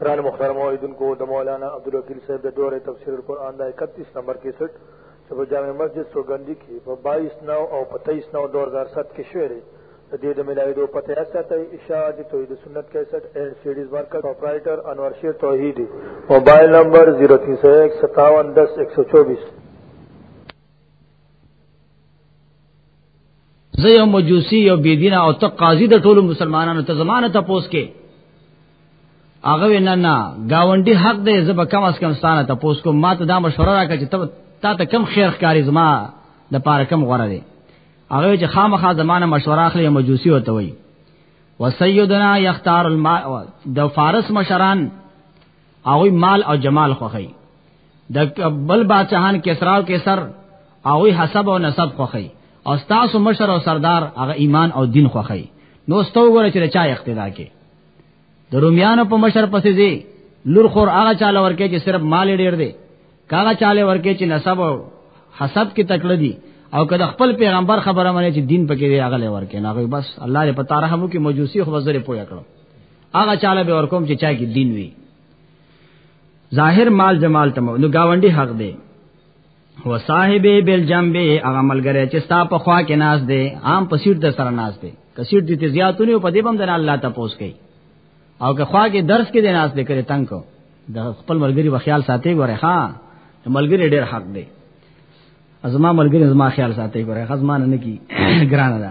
قرآن مختار موعدن کو دا مولانا عبدالوکیل صاحب دا دور تفسیر القرآن دا اکتیس نمبر کے سٹ چپا جامع مسجد سو گندی کی پا بائیس نو او پا تیس نو دور دار ست کے شعرے دا دید ملاوی دو پتہ ایسا تا اشاعت توحید سنت کے سٹ اینڈ سیڈیز مارکت آپرائیٹر انوار شیر توحید موبائل نمبر 03015710 124 زه یو مجوسی یو بيدینه او ته قاضي د ټولو مسلمانانو ته زمانه ته پوس کې هغه نه نه گاونډي حق دی زه به کم اس کم ستانه ته پوس کوم ما ته دا مشوره راکړه چې ته تا ته کم خیر ښکاری زما د پاره کم غوړه دی هغه چې خامخا زمانه مشوره اخلي مجوسی وته وي وسیدنا یختار الماء د فارس مشران هغه مال او جمال خوخی د بل بادشاہان کسرا او کیسر هغه حسب او نسب خوخی او تاسو مشر او سردار هغه ایمان او دین خوخی نو ستو غره چې چا اقتدا کې د رومیانو په مشر پسې دی لور خور هغه چاله ورکه چې صرف مال ډیر دی کاغه چاله ورکه چې نسب او حسب کې تکړه دي او کله خپل پیغمبر خبره مانی چې دین پکې دی هغه لور کې نه بس الله دې پتا رحم وکي مجوسی خو وزره پویا کړو هغه چاله به ورکوم چې چا کې دین وي ظاهر مال جمال تم نو گاونډي حق دی و صاحب بل جنبه هغه ملګری چې ستا په خوا کې ناز دی عام په سیټ د سره ناز دی کثیر دي ته زیاتونه په دې بم د الله ته پوس کوي او که خوا کې درس کې د ناز دی کړي تنگ کو د خپل ملګری په خیال ساتي ګوره ها ملګری ډېر حق دی ازما ملګری ازما خیال ساتي ګوره خزمان نه کی ګران ده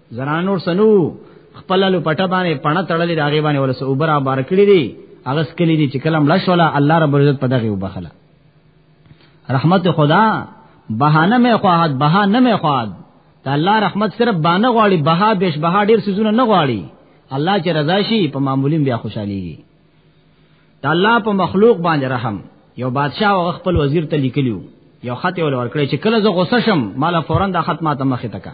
زنان نور سنو خپل لو پټه باندې پڼه تړلې داغه باندې ولس اوبر ابار کړی دی هغه سکلی دی چې کلم لښ ولا الله رب عزت په دغه وبخله رحمت خدا بهانه مې خواهد بهانه مې خواهد دا الله رحمت صرف بانه غواړي بها بش بها ډیر سيزونه نه غواړي الله چې رضا شي په معمولین بیا خوشاليږي دا الله په مخلوق باندې رحم یو بادشاہ او خپل وزیر ته لیکلیو یو خط ول ورکړی چې کله زه غوسه شم مال فورا دا خط ما ته مخه تکا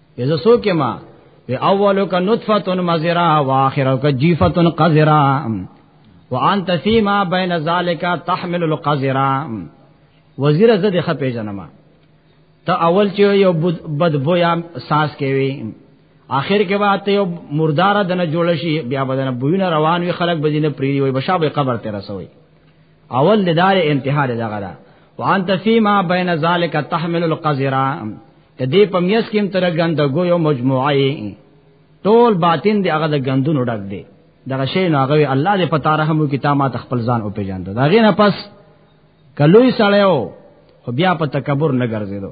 یزه سو کې ما وی اولو کا نطفه مزرا واخرو کا جیفه قذرا وانت فيما بين ذلك تحمل القذرا وزیر زد خپې جنما ته اول چې یو بد بویا ساس کوي اخر کې وات یو مردار دنه جوړ شي بیا بدن بوینه روان وي خلک بدینه پری وي بشابه قبر ته رسوي اول د دار انتها د دغه دا وانت فيما بين ذلك تحمل القذرا د دې په میس کې تر غندګو یو مجموعه ټول باطن دی هغه د غندونو ډک دی دغه شی نو هغه الله دې پتا رحم وکي تا ما تخپل ځان او پیژاند دا غینه پس کلوې سړیو خو بیا په تکبر نه ګرځیدو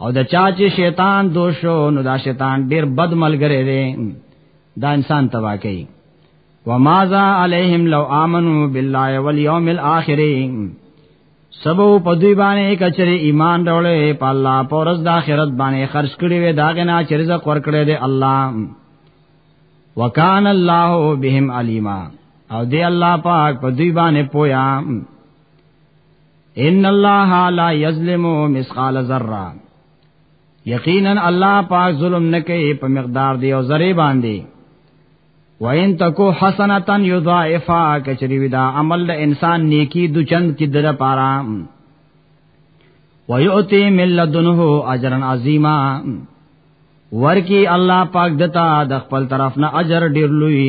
او د چا چې شیطان دوشو نو دا شیطان ډیر بد ملګری دی دا انسان تبا کوي وماذا علیہم لو آمنو بالله والیوم الاخر سبو پدوی باندې کچره ایمان راولې په الله پورز د آخرت باندې خرج کړي وي دا غنا چې رزق ورکړي دی الله وکان الله بهم علیما او دی الله پاک پدوی باندې پویا ان الله لا یظلم مثقال ذره یقینا الله پاک ظلم نه کوي په مقدار دی او ذره باندې وَإِن تَكُ حَسَنَةً يُضَاعِفَا کچری ودا عمل د انسان نیکی دو چند کی در پارا وَيُؤْتِ مِن لَّدُنْهُ أَجْرًا عَظِيمًا ورکی الله پاک دتا د خپل طرف نه اجر ډیر لوی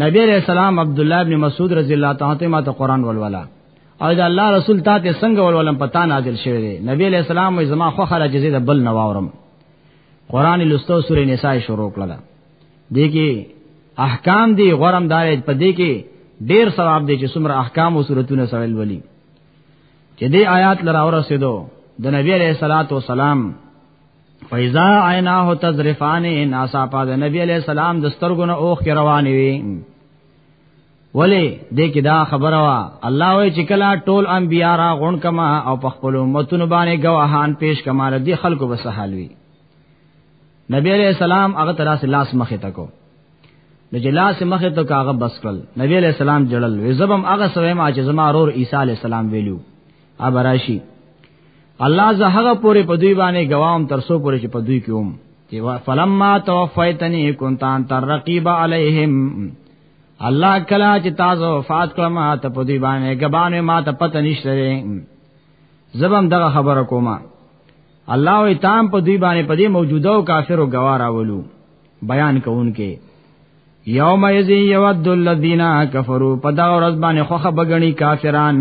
نبی علیہ السلام عبد الله ابن مسعود رضی الله تعالی عنہ ته قران ولولا او دا الله رسول ته ته څنګه ولولم پتا نازل شوی دی نبی علیہ السلام وې زما خو خره جزې د بل نواورم قران لستو سورې نساء شروع کړل دی کې احکام دی غرم دار په دې کې ډیر ثواب دی چې څومره احکام او سورتونه سره ولولي چې دې آیات لراور رسیدو د نبی علیہ الصلوۃ والسلام فیضا عیناه تذرفان ناسا پاد نبی علیہ السلام د سترګونو اوخ کې روانې وي ولی دې کې دا خبره وا الله وی چې کلا ټول انبیا را غون کما او په خپل امتونو باندې گواهان پیش کما دې خلکو به سهال وي نبی علیہ السلام هغه تراس لاس مخه تکو د جلاس مخه ته کاغه بس کړل نبی علیہ السلام جړل وی زبم هغه سوي ما چې زما رور عیسی علیہ السلام ویلو ابراشی الله زه هغه پوره په دوی باندې گواهم تر سو پوره چې په دوی کې وم چې فلما توفیتنی کنتان تر رقیب علیہم الله کلا چې تاسو وفات کړه ما ته په دې باندې غبانې ما ته پته نشته زبم دغه خبره کومه الله وی تام په دې باندې په دې موجوده او کافرو گوارا ولو بیان کوونکې یوم یذ یود الذین کفروا پدا ورځ باندې خوخه بغنی کافران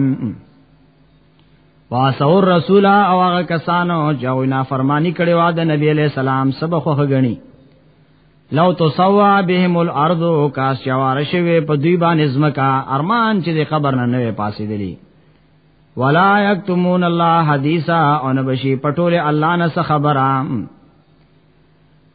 واسو رسول او هغه کسانو چې نه فرمانی کړي وا د نبی علی سلام سبا خوخه غنی لو تصوا بهم الارض کاش چوار شوی په دوی باندې زمکا ارمان چې د خبر نه نه پاسې دلی ولا یکتمون الله حدیثا او نبشی پټول الله نه خبره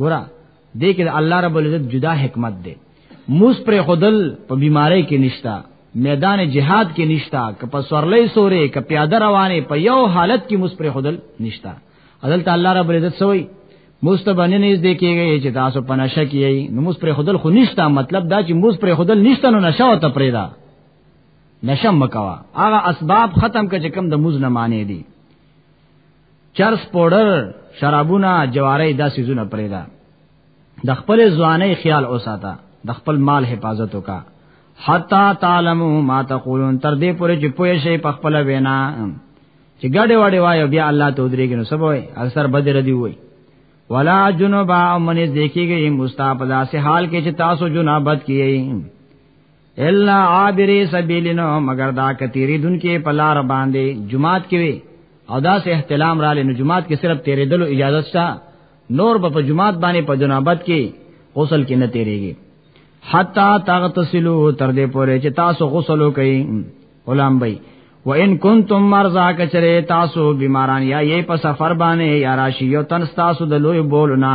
ګورا دې کې الله رب العزت جدا حکمت دی موس پر خودل په بیماری کې نشتا میدان جهاد کې نشتا که په سورلې سورې که پیاده روانې په یو حالت کې موس پر خودل نشتا عدل تعالی رب العزت سوئی مستبنه نږ دې کېږي چې تاسو په نشه کې نو موس پر خودل خو نشتا مطلب دا چې موس پر خودل نشتا نو نشه او تفریدا نشم مکوا هغه اسباب ختم کړي کوم د موز نه معنی دي چرس پودر شرابونه جواری دا سيزونه پرېدا د خپل ځواني خیال اوساته د خپل مال حفاظت وکا حتا تعلمو ما تقولون تر دې پورې چې پوه شي په خپل وینا چې ګډه وډه وایو بیا الله ته ودرېږي نو سبوي اکثر بدر دی وای ولا جنبا من ذکیږي مستاپ داسې حال کې چې تاسو جنابت کیږي الا عابر سبیلنا مگر دا کتیری دن کې پلار باندې جمعات کې وي او دا سه احتلام را لنه جمعات کې صرف تیرې دلو اجازه شته نور په جمعات باندې په جنابت کې غسل کې نه تیریږي حتا تغتسلو تر دې پورې چې تاسو غسل وکئ غلام بھائی و ان کنتم مرزا کچره تاسو بیماران یا یې په سفر باندې یا راشي یو تن تاسو د لوی بولنا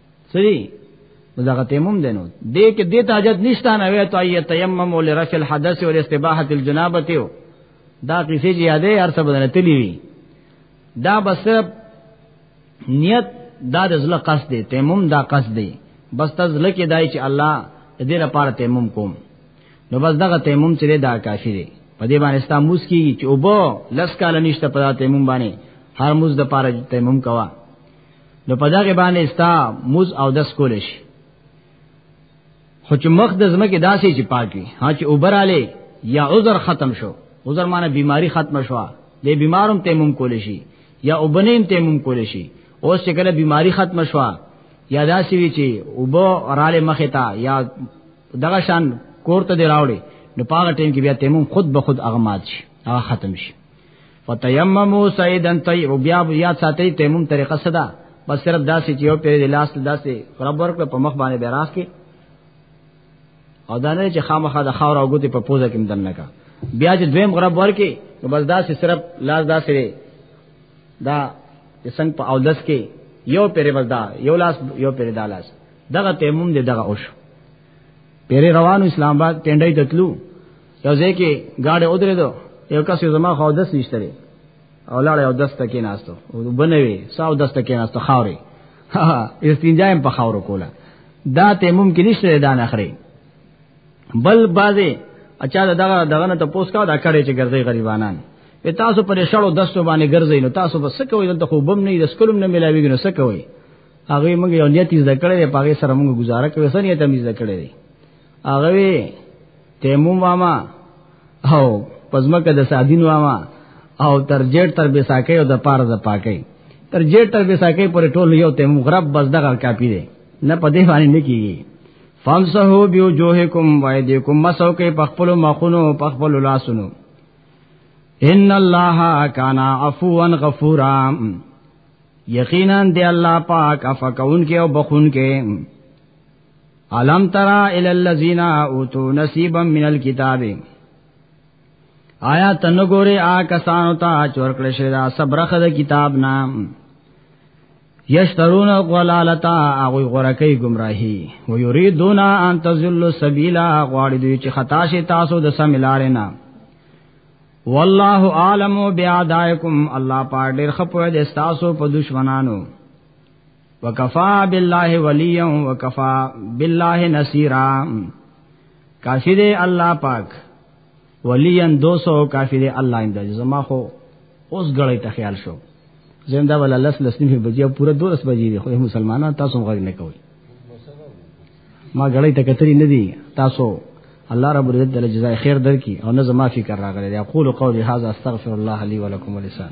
سری دغه تیمم دینو دې کې دې تاجت نشته نه وي ته ای تیمم ول رفع الحدث ول استباحه الجنابه تیو دا قصې چې یادې هر څه بدل تلی وی دا بس نیت دا د زړه قصد دی تیمم دا قصد دی بس تز لکه دای چې الله دې لپاره تیمم کوم نو بس دغه تیمم چې دا کافی دی په دې باندې ستا موس کیږي چې وبو لس کال نشته په تیمم باندې هر موس د پاره تیمم کوا نو په دغه باندې ستا موز او دس کول شي خو چې مخ د زمکه داسې چې پاکي ها چې اوبراله یا عذر ختم شو عذر معنی بیماری ختم شو د بیمارم تیمم کول شي یا وبنیم تیمم کول شي اوس چې کله بیماری ختم شو یا داسې وی چې وب راله مخه تا یا دغه شان کور ته دی راوړي نو پاغه ټیم کې بیا تیمم خود به خود اغمات شي هغه ختم شي فتیممو سیدن طیب بیا بیا ساتي تیمم طریقه صدا بس صرف داسې چې یو پیر د لاس داسې خراب ورک په مخ باندې بیراس کې او دا نه چې خامخا د خاور او ګوتې په پوزه کې مدن نه کا بیا چې دویم غرب ورکې نو بس داسې صرف لاس داسې دا څنګه په اودس کې یو پیر بس دا یو لاس یو پیر دا لاس دغه تیمم دې دغه اوش پیر روانو اسلام آباد ټنډای تتلو یو ځای کې گاډه ودرې دو یو کس زما خو دس نشته لري او لاړ یو دس تکې ناستو او بنوي ساو دس تکې ناستو خاوري استنجایم په خاورو کوله دا ته ممکن نشته دا نه خري بل بازه اچھا دغه دغه نه ته پوس کا دا کړي چې ګرځي غریبانان په تاسو پر شړو دستو باندې ګرځي نو تاسو بس کوي دلته خو بم نه د سکولم نه ملاويږي نو سکوي هغه موږ یو نیت زده کړې په هغه سره موږ گزاره کوي سن یې تمیز زده کړې هغه وی تیمم واما او پزمکه د سادین واما او تر جیټ تر بیساکه او د پار د پاکي تر جیټ تر بیساکه پر ټول یو تیمم غرب بس دغه کاپی دی نه په دې باندې نه کیږي فامسحو بیو جوهکم وایدیکم مسو کې پخپل مخونو پخپل لاسونو ان الله کان عفوا غفورا یقینا دی الله پاک عفو کون کې او بخون کې علم ترا الی الذین اوتو نصیبا من الكتاب آیا تنو ګوره آ کسانو ته چور کړی شوی دا صبرخه د کتاب نام یشترون غلالتا هغه غورکی گمراهی و یریدون ان تزل سبیلا غواړي دوی چې خطا شي تاسو د سم لارې نه والله عالم بیادایکم الله پاک ډیر خپوی د تاسو په دشمنانو وکفا بالله ولیا وکفا بالله نصيرا کافی دی الله پاک ولین 200 کافی دی الله اند زما خو اوس غړی ته خیال شو زنده ولا لس لس نیمه بجیا پورا دورس بجی دی خو مسلمانان تاسو غږ نه کوي ما غړی ته کتری نه دی تاسو الله رب العزت دل جزای خیر درکې او نه زما فکر راغلی اقول قولی هذا استغفر الله لي ولكم ولسان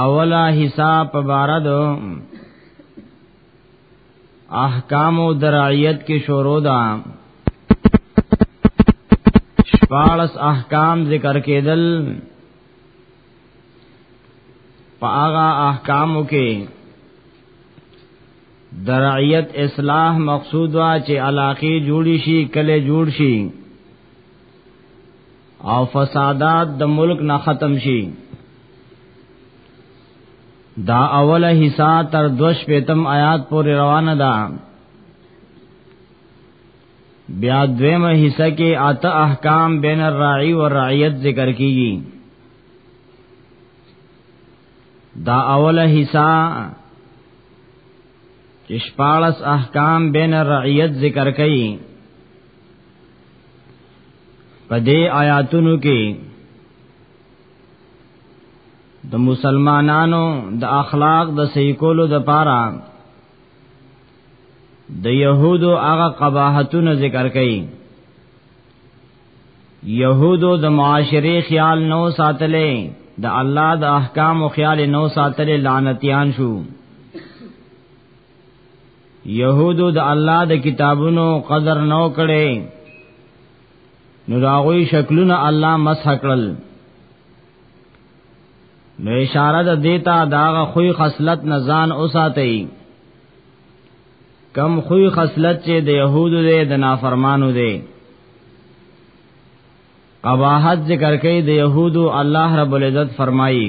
اولا حساب په بار د احکام او درعیت کې شروع ده شپارس احکام ذکر کېدل پاغا احکامو کې درعیت اصلاح مقصود وا چې علاقه جوړی شي کله جوړ شي او فسادات د ملک نه ختم شي دا اوله حصہ تر دوش پیتم آیات پورې روانه ده بیا دویمه حصہ کې آتا احکام بین الراعی و رعیت ذکر کیږي دا اوله حصہ چې شپارس احکام بین الرعیت ذکر کیږي په دې آیاتونو کې د مسلمانانو د اخلاق د صحیح کولو د پاره د يهودو هغه قباحتونه ذکر کړي يهودو د معاشري خیال نو ساتلې د الله د احکام او خیال نو ساتلې لعنتيان شو يهودو د الله د کتابونو قدر نو کړي نو داغوی شکلونه الله مسح کړل نو اشاره د دیتا داغه خوې خصلت نزان اوساتې کم خوې خصلت چې د يهودو دی د نافرمانو دی قباحت ذکر کوي د يهودو الله رب العزت فرمایي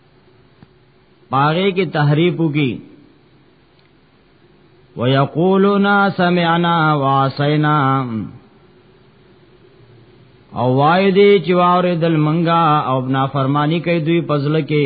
پاره کې تحریف وکي ويقولون سمعنا وعصينا او وای دی چې واورې دل منګه او نافرمانی کوي دوی پزله کې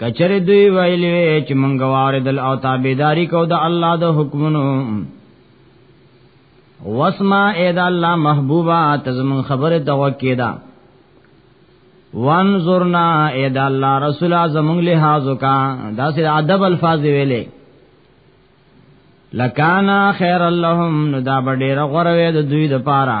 کچره دوی ویل وی چې مونږ واردل او تابعداري کو د الله د حکمونو واسما اې د الله محبوبا تزمن خبره دغه کېدا وانظرنا اې د الله رسول زمون لحاظ کا دا سي ادب الفاظ ویلې لکانا خیر اللهم نو دا ډېر غوروي د دوی د پاره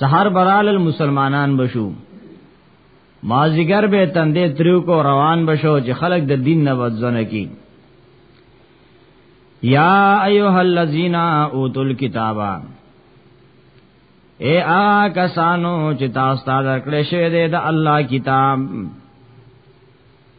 سحر برال المسلمانان بشو مازیګر به تندې تریو کو روان بشو چې خلک د دین نه وځونه کی یا ایها الذین اوتوا الکتاب اے آ کسانو چې تاسو ته درکړې شوی دی د الله کتاب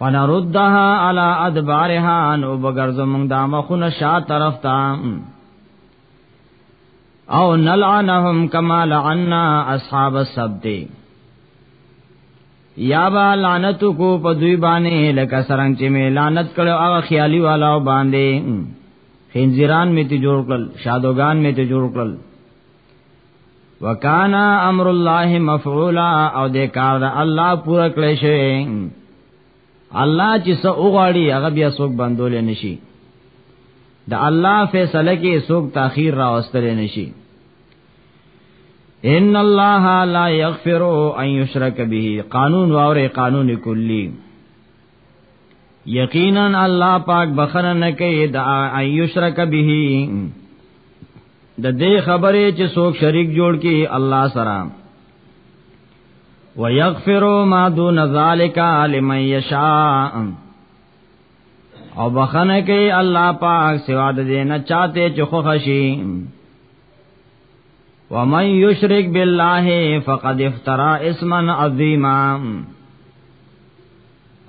فنردها على ادبارها نو بغرزو موږ د مخونه شا طرف ته او نلعنهم کما لعنا اصحاب السبت یا با لعنت کو په دوی باندې لکه سرنګ چې می لعنت کړو هغه خیالي والا باندې خنزیران می ته جوړ کړل شادوغان می ته جوړ کړل وکانا امر الله مفعولا او د کار د الله پوره کړی شوی الله چې څو غواړي هغه بیا څوک بندول نشي د الله فیصله کې څوک تاخير راوستل نشي ان الله لا یغفر ان یشرک به قانون واورې قانون کلی یقینا الله پاک بخنه نه کوي د ان یشرک به د دې خبرې چې څوک شریک جوړ کی الله سره ويغفر ما دون ذلك لمن يشاء او بخنه کوي الله پاک سوا د دې نه چاته چې خوشي ومن يشرك بالله فقد افترى اسما عظيما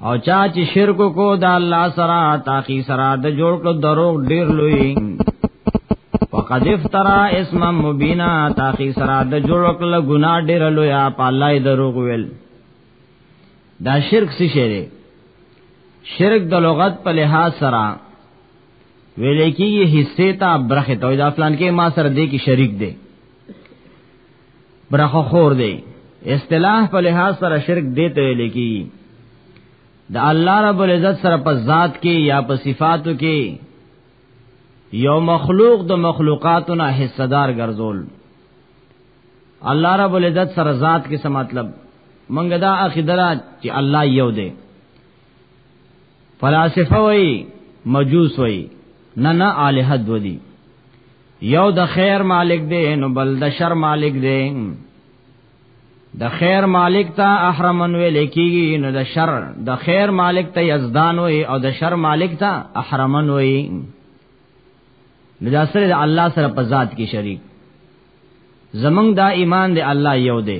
او چا چې شرک کو دا الله سره تاخي سره د جوړ کړو دروغ ډیر لوی فقد افترا اسم مبینا تاخی سرا د جوړ کړل ګنا ډیر لوی اپ الله دروغ ویل دا شرک څه شی دی شرک د لغت په لحاظ سره ویل کېږي حصے ته برخه ته دا فلان کې ما سره دی کې شریک دی برخه خور دی اصطلاح په لحاظ سره شرک دی ته لکی د الله رب العزت سره په ذات کې یا په صفاتو کې یو مخلوق د مخلوقاتو نه حصہ دار ګرځول الله رب العزت سره ذات کې څه مطلب منګه دا عقیده چې الله یو دی فلاسفه وای مجوس وای نه نه الہ دو دی یو د خیر مالک دی نو بل د شر مالک دی د خیر مالک ته احرمن ویل کیږي نو د شر د خیر مالک ته یزدان وي او د شر مالک ته احرمن وي نو دا سره د الله سره په ذات کې شریک زمنګ دا ایمان دی الله یو دی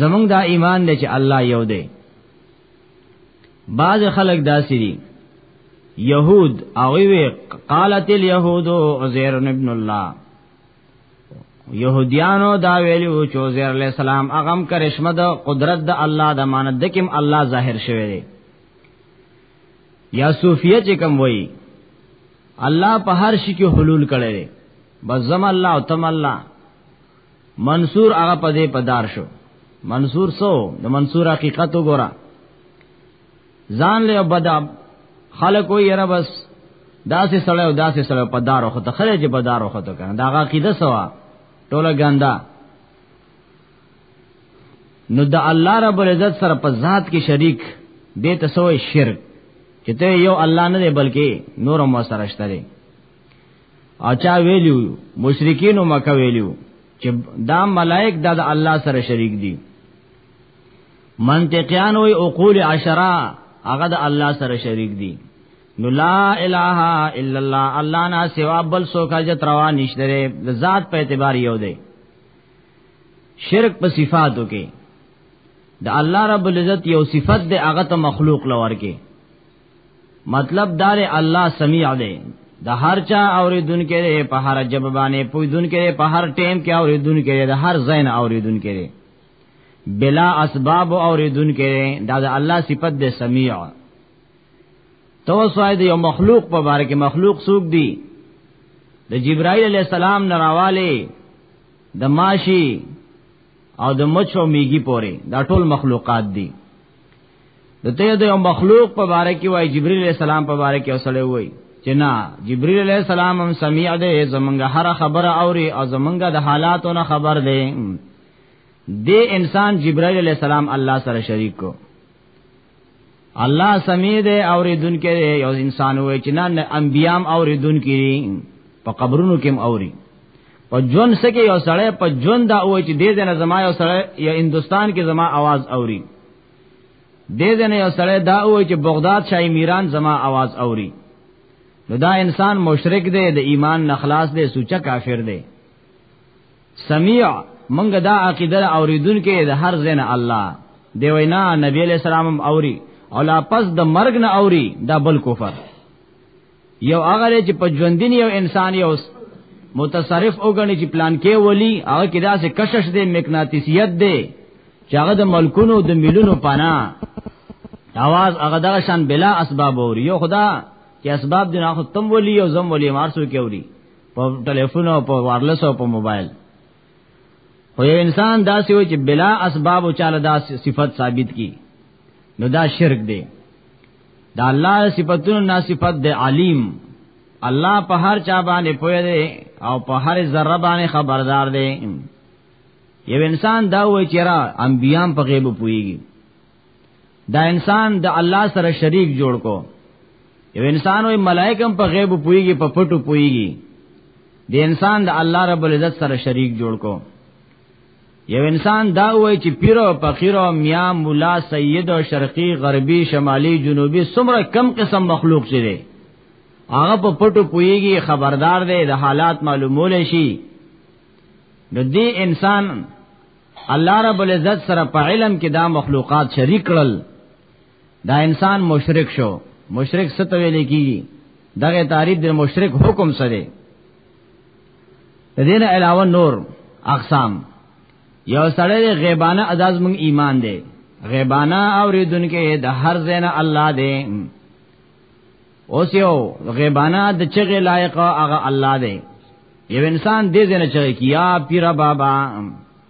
زمونږ دا ایمان دی چې الله یو دی بعض خلک داسې دي یهود او وی قالت اليهود عزير ابن الله یهودیانو دا ویلو چې عزير عليه السلام اغم کرشمه د قدرت د الله د مانند کېم الله ظاهر شوی دی یا صوفیه چې کوم وایي الله په هر شي کې حلول کړي بس زم الله او تم الله منصور هغه په دې پدار شو منصور سو د منصور حقیقت وګوره ځان له بد خلک وي را بس داسې سړی او داسې سړی په دار وخت ته خلک په دار وخت ته کنه دا هغه عقیده سوا ټوله ګندا نو د الله رب العزت سره په ذات کې شریک دې ته سوې شرک چې ته یو الله نه دی بلکې نور مو سره شته اچا ویلو مشرکین مکه ویلو چې دا ملائک د الله سره شریک دي منطقيان وي عقول عشرا هغه د الله سره شریک دي نو لا اله الا الله الله نه سوا بل څوک حاجت روا نشته د ذات په اعتبار یو دی شرک په صفاتو کې د الله رب العزت یو صفت د هغه ته مخلوق لور کې مطلب دار الله سمیع دی د هر چا اوریدونکو دی په هر جب باندې پویدونکو دی په هر ټیم کې اوریدونکو دی د هر زین اوریدونکو دی بلا اسباب اوریدونکو دی دا د الله صفت دی سمیع تو سوای دی یو مخلوق په باره کې مخلوق سوق دی د جبرائیل علی السلام نراواله د ماشی او د مچو میږي پوري دا ټول مخلوقات دي د ته د یو مخلوق په باره کې وای جبرئیل علیہ السلام په باره کې اوسړې وای چې نه جبرئیل علیہ السلام هم سمیع دی زمونږ هر خبره اوري او زمونږ د حالاتو نه خبر دی دې انسان جبرئیل علیہ السلام الله سره شریک کو الله سمیع دی اوریدونکو دی یو انسان وای چې نه انبیام اوریدونکو دي په قبرونو کې هم اوري په جون سکه یو سړی په جون دا وای چې دې دنه زما یو سړی یا هندستان کې زما आवाज اوري دې دنه یو سړی دا وای چې بغداد شای میران زما आवाज اوري نو دا انسان مشرک دی د ایمان نخلاص دی سوچا کافر دی سمیع منګ دا عقیده اوریدونکې د هر زین الله دی وینا نبی علیہ السلام اوري او لا پس د مرګ نه اوري دا بل کفر یو هغه چې په ژوندین یو انسان یو متصرف وګڼي چې پلان کې ولی هغه کې داسې کشش دی مقناطیسیت دی چې هغه د ملکونو د ملونو پانا आवाज هغه دغه شان بلا اسباب اوري یو خدا چې اسباب دي نه خو تم ولی او زم ولی مارسو کې اوري په ټلیفون او په وایرلس او په موبایل خو یو انسان داسې وي چې بلا اسباب او چاله دا صفت ثابت کی نو دا شرک دی دا الله صفاتونو نه صفات د علیم الله په هر چا باندې پوهه دی او په هر ذره باندې خبردار دی یو انسان دا وایي چې را انبيام په غیب پويږي دا انسان د الله سره شریک جوړ کو یو انسان وایي ملائکم په غیب پويږي په پټو پويږي د انسان د الله رب العزت سره شریک جوړ کو یو انسان دا وای چې پیر او فقیر او میا مولا سید او شرقي غربي شمالي جنوبي څومره کم قسم مخلوق چي دي هغه په پټو پويږي خبردار دی د حالات معلومول شي د دې انسان الله رب العزت سره په علم کې دا مخلوقات شریک کړل دا انسان مشرک شو مشرک څه ته ویل کیږي دغه تعریف د مشرک حکم سره دین علاوه نور اقسام یو سړی غیبانه اداز مونږ ایمان دی غیبانه اوریدونکو د هر زین الله دی اوس یو غیبانه د چغه لایق هغه الله دی یو انسان دې زنه چغه کیا پیرا بابا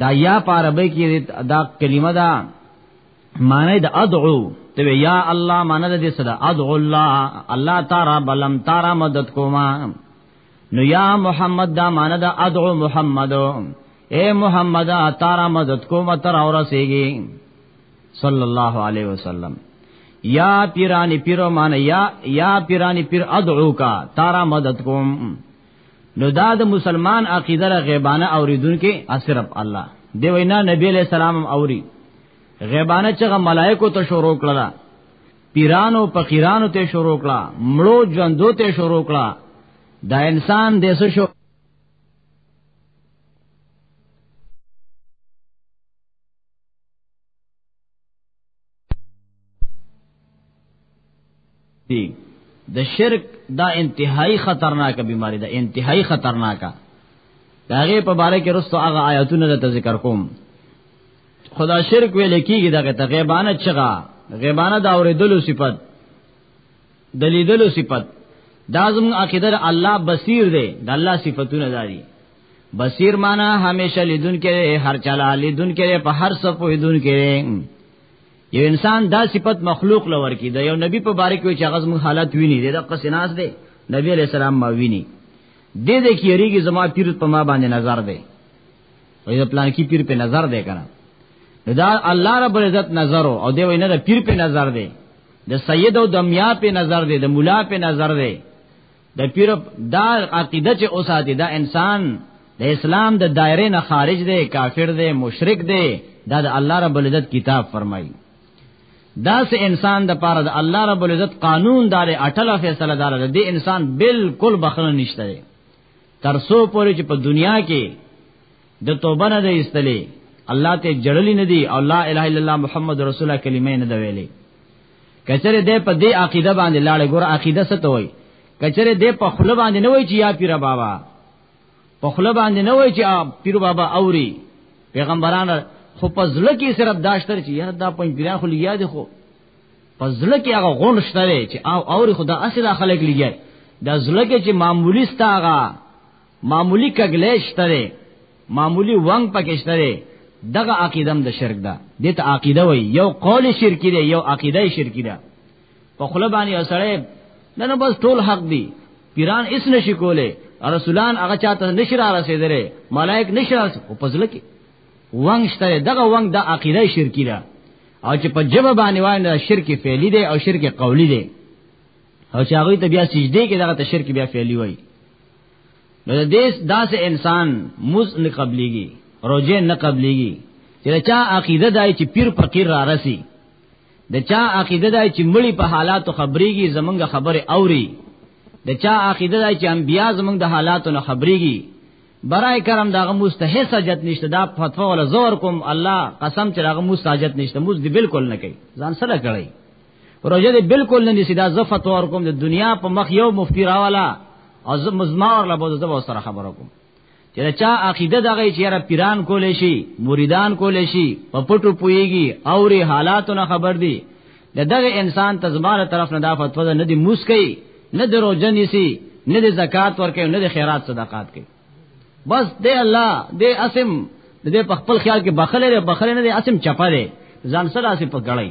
دا یا په عربی کې دا کلمه دا معنی د ادعو ته یا الله معنی د دې صدا ادعو الله الله تعالی بلم تعالی مدد کوما نو یا محمد دا معنی د ادعو محمد اے محمد تعالی مدد کوما تر اور سیږي صلی الله علیه وسلم یا پیرانی پیرو معنی یا یا پیرانی پیر ادعو کا تعالی مدد کوم نو دا د مسلمان عقیده را غیبانه اوریدونکو اصرف الله دی وینا نبی علیہ السلام اوری غیبانه چې ملائکو ته شروع کړه پیرانو فقیرانو ته شروع کړه مړو ژوندو ته شروع کړه دا انسان دیسه شو شو دی د شرک دا انتهایی خطرناکه بیماری ده انتهایی خطرناکه دا هغه په باره کې رستو هغه آیاتونه د ذکر کوم خدا شرک ویل کیږي دغه ته غیبانه چغا غیبانه دا اوریدلو صفت دلیدلو صفت دا زموږ عقیده الله بصیر دی د الله صفاتونه داري بصیر معنا همیشه لیدون کې هر چاله لیدون کې په هر څه پوهیدون کې یو انسان دا صفت مخلوق لور کې دا یو نبی په باره کې چې هغه زموږ حالت ویني دا قصې ناس دی نبی علیہ السلام ما ویني دې دې کې یریږي زما پیر په ما باندې نظر دی وای دا پلان کې پیر په نظر دی کنه دا الله رب العزت نظر او دی وای نه دا پیر په نظر دی د سید او د میا په نظر دی د مولا په نظر دی د پیر دا عقیده چې اوساتې دا انسان د اسلام د دایره نه خارج دی کافر دی مشرک دی دا د الله رب العزت کتاب فرمایي دا سه انسان د پاره د الله رب العزت قانون دار اٹل فیصله دار دی انسان بالکل بخنه نشته دی تر سو پورې چې په دنیا کې د توبه نه دی استلې الله ته جړلې نه دی او لا اله الا الله محمد رسول الله کلمې نه دی ویلې کچره دې په دې عقیده باندې لاړې ګور عقیده څه ته وای کچره دې په خپل باندې نه وای چې یا پیر بابا په خپل باندې نه وای چې پیر بابا اوري پیغمبران خو په ځل کې صرف داشتر چې یار دا پنځ پیران خو لګیا دي خو په ځل کې هغه غون شته چې او اوري خدا اصله خلک لګیا دا ځل کې چې معمولی ستاغه معمولی کګلیش تره معمولی ونګ پکشته دی دغه عقیدم د شرک ده د ته عقیده وای یو قول شرکی دی یو عقیده شرکی ده په خله باندې اسړې نه نه بس ټول حق دی پیران اس نشی کوله رسولان هغه چاته نشر را رسیدره ملائک نشر را او پزله کې ونګ شته دغه ونګ د عقیده شرکی ده او چې په جبه باندې وای نه شرک فعلی دی او شرک قولی دی او چې هغه ته بیا سجده کې دغه ته شرک بیا فعلی وای نو د دې داس انسان مز نه قبليږي روزه نه قبليږي چې چا عقیده دای چې پیر فقیر را رسی د چا عقیده دای چې مړی په حالاتو خبريږي زمونږ خبره اوري د چا عقیده دای چې انبیا زمونږ د حالاتو نه خبريږي برای کرم داغه مستحق حاجت نشته دا فتوا ولا زور کوم الله قسم چې داغه مستحق حاجت نشته موږ دی بالکل نه کوي ځان سره کړی روزه دې بالکل نه نسی دا زفت ور کوم د دنیا په مخ یو مفتی راوالا او زم مزمار لا بوزه زو سره خبرو کوم چې چا عقیده دغه چې را پیران کولې شي مریدان کولې شي په پټو پويږي او ری حالاتو نه خبر دي دغه انسان تزمار طرف نه دا فتوا نه دی موسکی نه درو جنسی نه د زکات ورکې نه د خیرات صدقات کې بس دې الله دې اسم دې په خپل خیال کې بخله دې بخله نه دې اسم چپا دې ځان سره اسې په غړای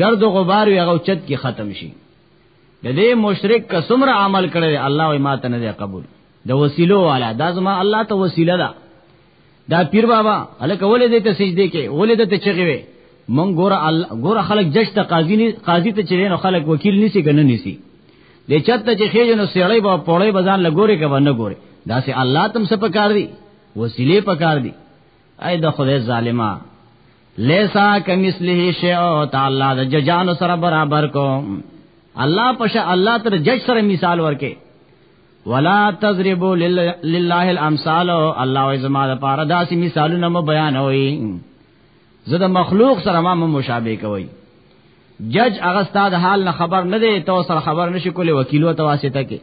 ګرد غبار وی هغه چت کې ختم شي د دې مشرک که څومره عمل کړي الله یې ماته نه دی قبول د وسیلو والا دا زما الله ته وسیله ده دا پیر بابا الکه ولې دې ته سجده کې ولې دې ته چغي وي مونږ ګور ګور خلک جج ته قاضي نه قاضي ته چیرې نو خلک وکیل نسی کنه نسی د چت ته چې خېجه نو سړی به پړې بزان لګوري کبه نه ګوري دا سه الله تم سپکار دی وسیله پکار دی اې د خدای ظالما لیسا کمثله شیء تعالی د ججانو سره برابر کو الله پشه الله تر جج سره مثال ورکه ولا تضربوا لله الامثال الله ازما د پاره داسې مثالونه مو بیان وي زه د مخلوق سره ما مشابه کوي جج هغه ستاد حال نه خبر نه دی تو سره خبر نشي کولی وکیلو ته واسطه کې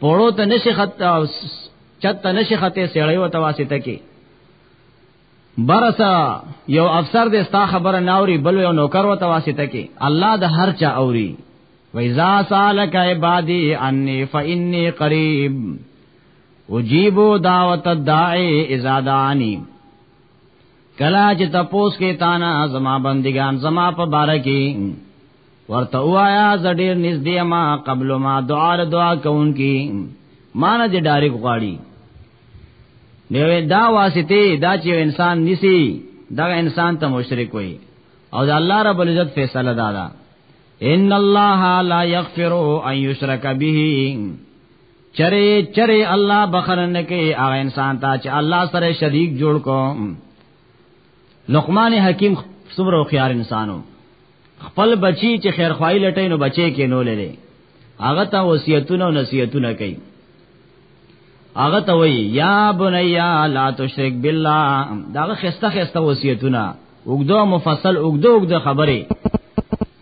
پړو ته نشي خط چت نشي خطه سړیو ته واسطه کې برسا یو افسر دې ستا خبره ناوري بل یو نوکر وته واسطه کې الله د هر چا اوري وایزا سالک عبادی انی فإني قریب اجیب دعوت الداعی اذا دعانی کلا چې تپوس کې تانا زما بندگان زما په بار کې ورته وایا زډیر نږدې ما قبل ما دعا دعا کوونکی مان دې ډایرک غواړي نو دا واسطه دا چې انسان نسی دا انسان ته مشرک وي او دا الله رب العزت فیصله دا ده ان الله لا یغفر ان یشرک به چرے چرے الله بخرن کې هغه انسان ته چې الله سره شریک جوړ کو لقمان حکیم څومره خيار انسانو خپل بچی چې خیر خوای لټین نو بچی کې نو لري هغه ته وصیتونه او نصیحتونه کوي هغه ته وی یا بنیا لا تشرک بالله داغه خسته خسته وصیتونه وګدو مفصل وګدو وګدو خبره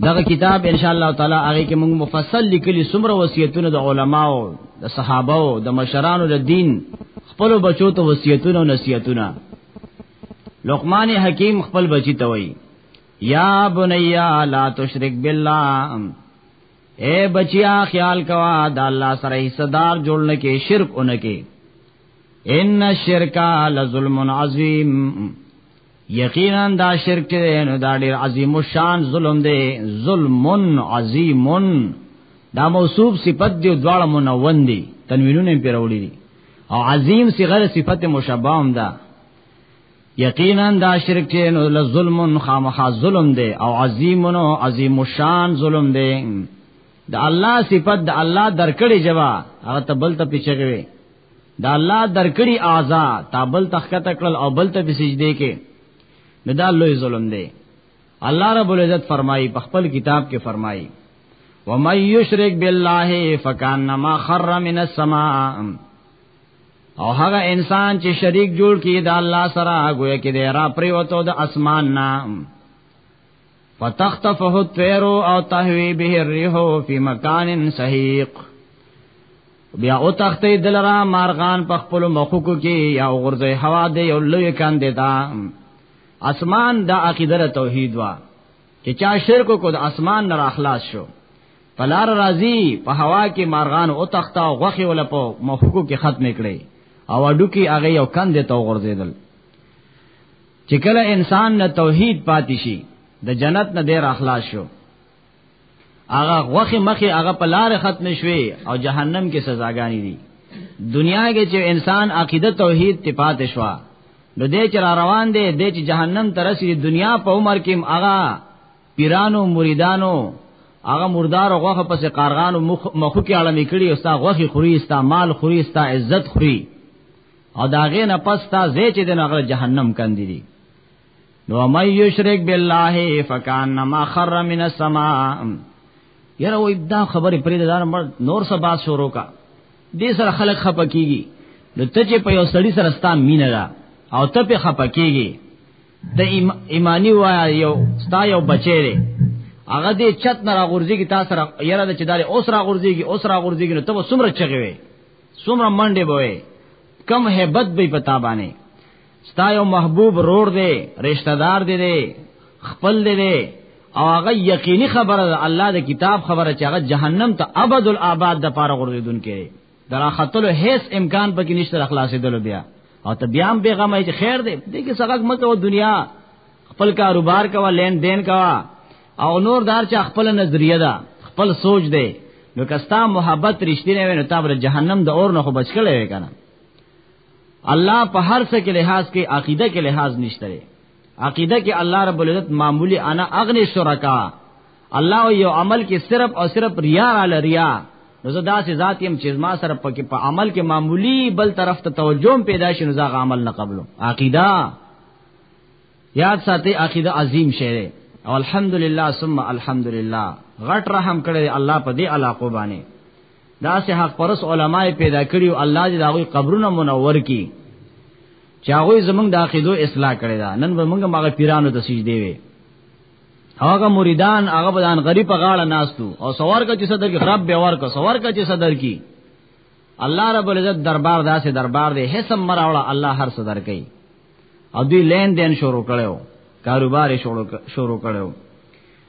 دغه کتاب ان شاء الله تعالی هغه کې موږ مفصل لیکلي سمره وصیتونه د علماو د صحابهو د مشرانو د دین خپل بچو ته وصیتونه او نصیحتونه لقمان حکیم خپل بچی ته وایي یا بنیا لا تشرک بالله اے بچیا خیال کوا دا الله سره حصدار جوړل کې شرک اونکه ان الشرکا لظلم عظیم یقینا دا شرک چې نو دا ډیر عظیم شان ظلم دی ظلم عظیم دا موصوف صفت دی دواړه منون دي تنوینونه پیروړي دي او عظیم صغیر صفت مشبہ هم ده یقینا دا شرک چې نو لظلم خامخا ظلم دی او عظیم نو عظیم شان ظلم دی د الله صفت د الله درکړي جوا هغه تبل ته پیچګوي د الله درکړي اعضا تابل تخکته کړل او بل ته سجده کې نو دا لوی ظلم دی الله رب العزت فرمایي په خپل کتاب کې فرمایي ومن یشرک بالله فکانما خر من السماء او هغه انسان چې شریک جوړ کی دا الله سره هغه کې دی را پریوتو د اسمان نا فتختفه الطير او تهوي به الريح في مكان سحيق بیا او تختې دلرا مارغان په خپل مخکو کې یا غرزه هوا دی او لوی کاندې تا اسمان دا عقیده توحید وا چې چا شرک کو د اسمان نه اخلاص شو پلار راضی په هوا کې مارغان او تخته او غوخي ول په مخکو کې ختم کړي او اډو کې هغه یو کند ته غورځیدل چې کله انسان نه توحید پاتې شي د جنت نه ډیر اخلاص شو هغه غوخي مخي هغه په لار ختم شوي او جهنم کې سزاګانی دي دنیا کې چې انسان عقیده توحید ته پاتې شوه نو دې چې را روان دي دې چې جهنم ته رسي دنیا په عمر کې هغه پیرانو مریدانو هغه مردار غوخه پس قارغانو مخو کې اړه میکړي او ستا غوخي خوري ستا مال خوري ستا عزت خوري او داغه نه پس تا زې چې دغه جهنم کندي دي نو مې یشرک بالله فکان ما خر من السما یاره وای دا خبره پرې دار نور څه باز شروع کا دې سره خلک خپه کیږي نو ته چې په یو سړی سره ستا مینه ده او ته په خپه کیږي د ایمانی وای یو ستا یو بچی دی هغه دې چت نه راغورځي کی تاسو را یاره چې دار اوس راغورځي کی اوس راغورځي کی نو ته څومره چغوي څومره منډه بوي کم hebat به پتا باندې ستا یو محبوب رور دی رشتہ دار دی دی خپل دی دی او هغه یقیني خبره ده الله د کتاب خبره چې هغه جهنم ته ابد الاباد د پاره غورځیدون کړي درا خطلو هیڅ امکان پکې نشته اخلاصې دلو بیا او ته بیا هم بیغمه چې خیر دی دې کې سغک مکه او دنیا خپل کاروبار کوا لین دین کوا او نور دار چې خپل نظریه ده خپل سوچ دی نو کستا محبت رښتینه وي نو تاب جهنم د اور نه خو بچ کړي وي کنه الله په هر څه کې لحاظ کې عقیده کې لحاظ نشته عقیده کې الله رب العزت معمولی انا اغنی شرکا الله یو عمل کې صرف او صرف ریا را لریا نو زه داسې ذات يم چې ما سره پکې په عمل کې معمولی بل طرف ته توجه پیدا شي نو زه عمل نه قبلو عقیده یاد ساتي عقیده عظیم شعر او الحمدلله ثم الحمدلله غټ رحم کړی الله په دې علاقو باندې دا سه حق پرس علما پیدا کړی او الله دې داوی قبرونه منور کی چاغوی زمونږ د عقیدو اصلاح کړی دا نن به موږ مغه پیرانو ته سجدي وي هغه مریدان هغه بدان غریب غاړه ناستو او سوار کا چې صدر کی خراب به ور کا سوار کا چې صدر کی الله رب العزت دربار داسې دربار دی حسم مراوړه الله هر صدر کوي او دوی لین دین شروع کړو کاروبار شروع کړو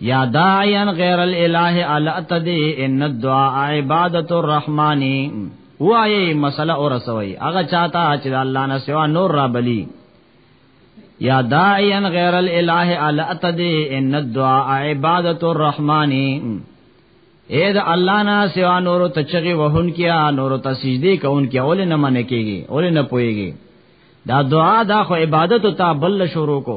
یا داعیا غیر الاله الاتدی ان الدعاء عبادت الرحمن وایي مسله اور سوي هغه چاته چې الله نه سوا نور را بلی یا داعیا غیر الاله الاتدی ان الدعاء عبادت الرحمن اے دا الله نه سوا نور ته چغي وهون کیا نور ته سجدي کون کیا اول نه من کیږي اول نه پويږي دا دعا دا خو عبادت ته بل شروع کو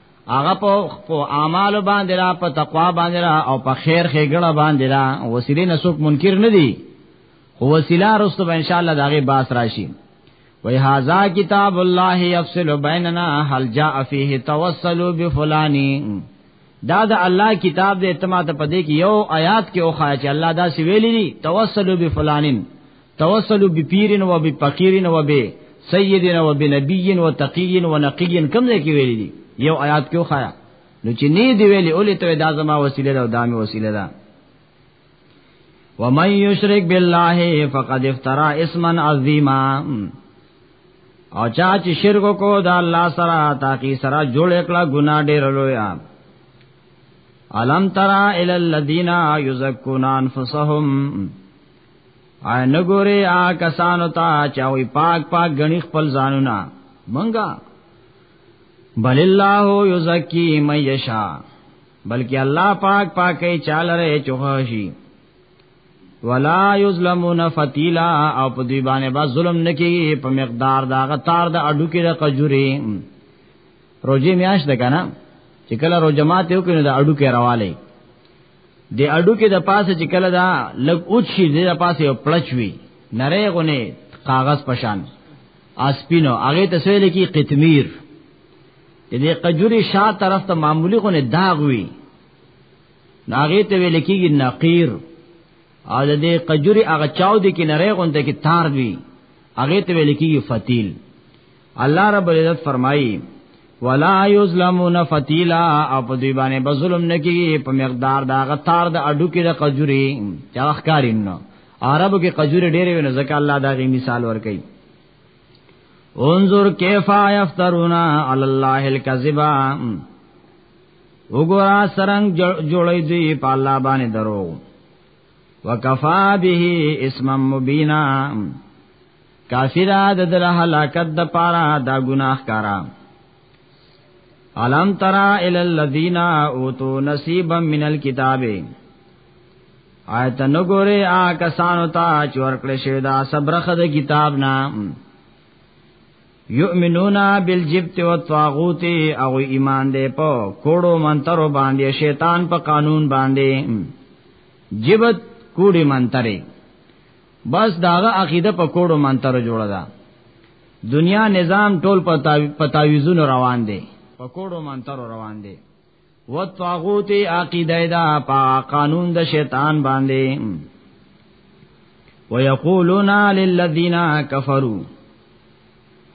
هغه په اعمال باندې را په تقوا باندې را او په خیر خېګړه باندې را وسیله نسوک منکر نه دي خو وسیله رسو به ان شاء الله داغه باس راشي وی هاذا کتاب الله یفصل بیننا هل جاء فیه توسلوا بفلانی دا د الله کتاب د اعتماد په دې کې یو آیات کې او خایچ الله دا سی ویلي توسلوا بفلانین توسل بپیر و بفقیر و به سید و بنبی و تقی و نقی کم ځای کې ویلي دي یو آیات کې وخایا نو چې نه دی ویلي اولې ته دا زما وسیله ده او دا می وسیله ده ومن یشرک بالله فقد افترا اسما عظیما او چا چې شرک کو دا الله سره تاکي سره جوړ کړه ګنا ډېر لوی علم ترى الى الذين يزكون انفسهم آیا نګوري آ کسانو ته چاوي پاک پاک غني خپل ځانونه منګه بل الله یزکی من یشا بلکې الله پاک پاکي چالره چوغشي ولا یظلمون فتیلا او په دی باندې با ظلم نکي په مقدار دا غتار د اډو کې د قجوري روزي میاش ده کنه چې کله روزه ماته وکړي د اډو کې راواله د اډو کې د پاسه چې کله دا لګ اوچ شي د پاسه یو پړچوي نری غونه کاغذ پشان اسپینو هغه ته سویل کی قتمیر د دې قجوري شا طرف ته معمولی غونه داغ وی ناغه ته ویل کیږي نقیر او د دې قجوري هغه چاو دي کې نری غونته کې تار وی هغه ته ویل کیږي فتیل الله رب العزت فرمایي ولا یظلمون فتیلا او په دوی باندې به ظلم نکي په مقدار دا غتار د اډو کې د قجوري چا ښکارین نو عربو کې قجوري ډېرې ونه ځکه الله دا غي مثال ورکړي انظر کیف یفترون علی الله الکذبا وګورا سرنګ جوړې دی په الله باندې درو وکفا به اسم مبینا کافی دا د دل هلاکت د پاره دا گناہ کارا علم ترا ال الذین اوتو نصیبا من الكتاب آیت نو ګوره آ کسانو ته چې ورکړې شوی دا صبرخه د کتاب نه یؤمنون بالجبت والطاغوت او ایمان دې په کوړو منترو باندې شیطان په قانون باندې جبت کوړي منتره بس داغه عقیده په کوډو منتر جوړه ده دنیا نظام ټول په تعویذونو روان دي په کوډو منتر روان دي و طاغوت عقیده دا په قانون د شیطان باندې ويقولون للذین کفروا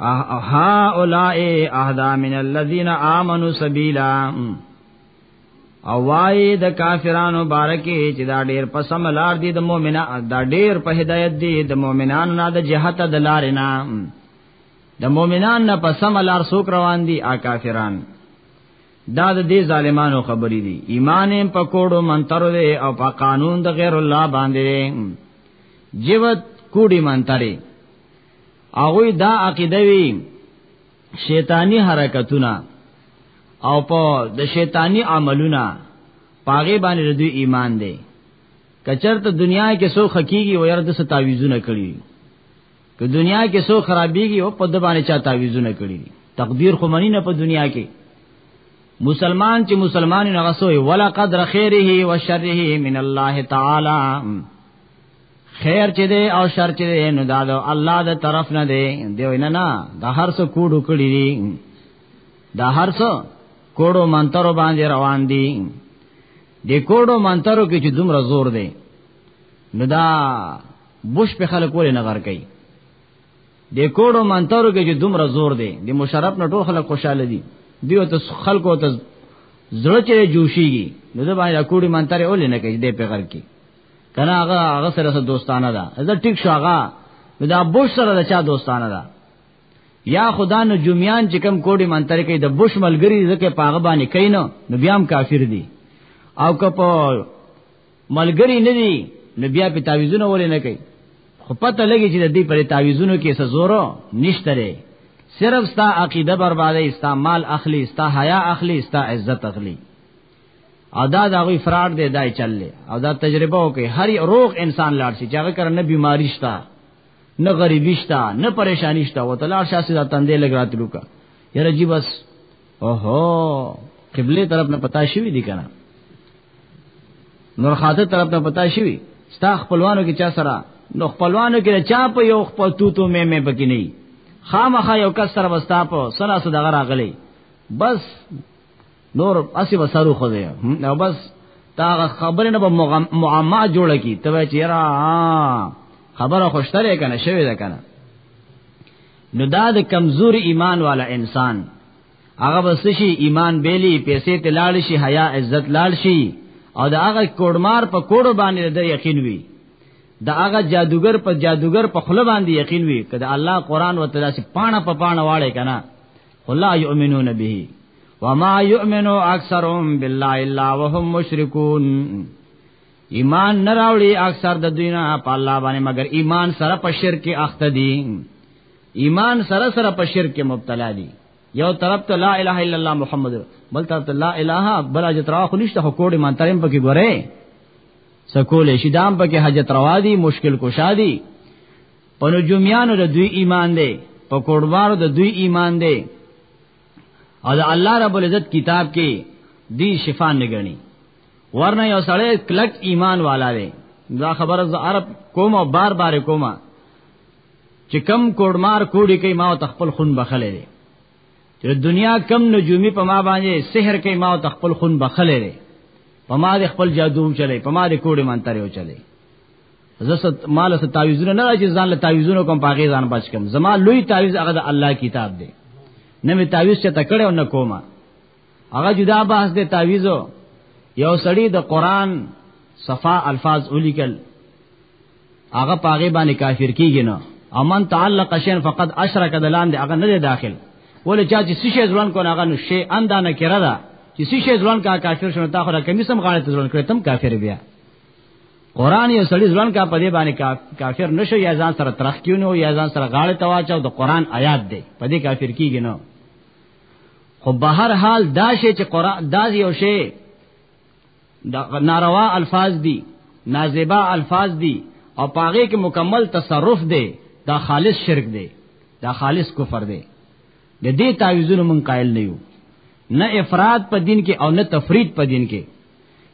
ها اولائے اهدا من الذین آمنوا سبیلا او وای د کافرانو بارکه چې دا ډیر په سم لار دي د مؤمنا دا ډیر په هدایت دي د مؤمنانو نه د جهت د لار نه د مؤمنان نه په سم لار سوک روان دي آ کافران دا د دې ظالمانو خبرې دي ایمان هم په کوډو منتر دی او په قانون د غیر الله باندې جیوت کوډي منتري هغه دا عقیده وی شیطانی حرکتونه او په د شیطانی عملونه پاغه باندې د دوی ایمان دی کچرته دنیا کې سو خکیږي او یره د ستاویزونه کړی که دنیا کې سو خرابېږي او په د باندې چا تعویزونه کړی تقدیر خو منی نه په دنیا کې مسلمان چې مسلمان نه غسوي ولا قدر خیره و شره من الله تعالی خیر چې دی او شر چې دی نو دا د الله د طرف نه دی دیو نه نه دا هر څه کوډو کړی دی دا هر څه کوډو منترو باندې روان دي د کوډو منترو کې چې دومره زور دی نو دا بوش په خلک ولې نه غر کوي د کوډو منترو کې چې دومره زور دی د مشرف نه ټول خلک خوشاله دي دیو ته خلکو ته زړه چې جوشيږي نو دا باندې کوډي منترې ولې نه کوي د په غر کې کنه هغه هغه سره سره دوستانه ده زه ټیک شو هغه دا بوش سره د چا دوستانه ده یا خدا نو جمیان چې کم کوډي منتر کې د بوش ملګری زکه پاغه باندې کینو نو بیا هم کافر دي او که په ملګری نه دي نو بیا په تعویذونه ولې نه کوي خو پته لګي چې د دې پر تعویذونو کې څه زورو نشته لري صرف ستا عقیده بربادې ستا مال اخلي ستا حیا اخلي ستا عزت اخلي او دا دا غوی فراډ دی دای چللې او دا تجربه وکي هر روغ انسان لاړ شي چې هغه کرنه بیماری شته نه غریبی شته نه پریشانی شته وته لاړ شاسې دا تندې لګ راتلو کا یره جی بس اوهو قبله طرف نه پتا شوی دی کنه نور خاطر طرف نه پتا شوی ستا خپلوانو کې چا سره نو خپلوانو کې چا په یو خپل توتو مې مې پکې نه خامخا یو کس سره وستا په سنا سره دغه راغلی بس نور اسی وسرو خو دی نو بس تا خبر نه به معما جوړ کی ته چې را خبره خوشتره کنه شوی ده کنه نو دا د کمزور ایمان والا انسان هغه بس شي ایمان بیلی پیسې ته لاړ شي حیا عزت لاړ شي او دا هغه کوډمار په کوډو باندې د یقین وی دا هغه جادوګر په جادوګر په خله باندې یقین وی کله الله قران وتعالى سي پاڼه په پاڼه واړې کنه ولا یؤمنون به وما یؤمنو اکثرهم بالله الا وهم مشرکون ایمان نه راوړي اکثر د دوی نه په الله باندې مگر ایمان سره په شرک اخته دي ایمان سره سره په شرک مبتلا دي یو طرف ته لا اله الا الله محمد بل طرف ته لا اله بل حاجت روا خو نشته خو کوډ ایمان ترم پکې ګوره سکول شیدام پکې حاجت روا دي مشکل کشا دي په نجوميانو د دوی ایمان دی په کوډوارو د دوی ایمان دی او د الله رب العزت کتاب کې دی شفا نه غني ورنه یو سړی کلک ایمان والا دی دا خبره ز عرب کوم او بار بار کوم چې کم کوډمار کوډی کوي ما تخپل خون بخلې دی چې دنیا کم نجومی په ما باندې سحر کوي ما تخپل خون بخلې دی په ما د خپل جادو چلے په ما د کوډی منتر یو چلے زه مال څه تعویذونه نه چې ځان له تعویذونو کوم پاګې ځان بچ کوم زما لوی تعویذ هغه د الله کتاب دی نه می تعویذ چې تکړه او نه کومه هغه جدا بحث دی تعویذو یو سړی د قران صفا الفاظ ولیکل هغه پاګې باندې کافر کیږي نه امن تعلق شین فقط اشرک دلان دی هغه نه داخل ولې چا چې سشي ځوان کو نه هغه نو شی اندانه کړه دا چې سشي ځوان کا کافر شونه تا خو را کمیسم غاړه ته ځوان کړ تم کافر بیا قران یو سړی ځوان کا په دې باندې کافر نشو یا ځان سره ترخ کیونو یا ځان سره غاړه تواچو د قران آیات دی په دې کافر کیږي نو خو بهر حال دا شی چې قران دا یو شی دا ناروا الفاظ دي نازیبا الفاظ دي او پاغه کې مکمل تصرف دی دا خالص شرک دی دا خالص کفر دی د دې تعویذونو مونږ قائل نه یو نه افراد په دین کې او نه تفرید په دین کې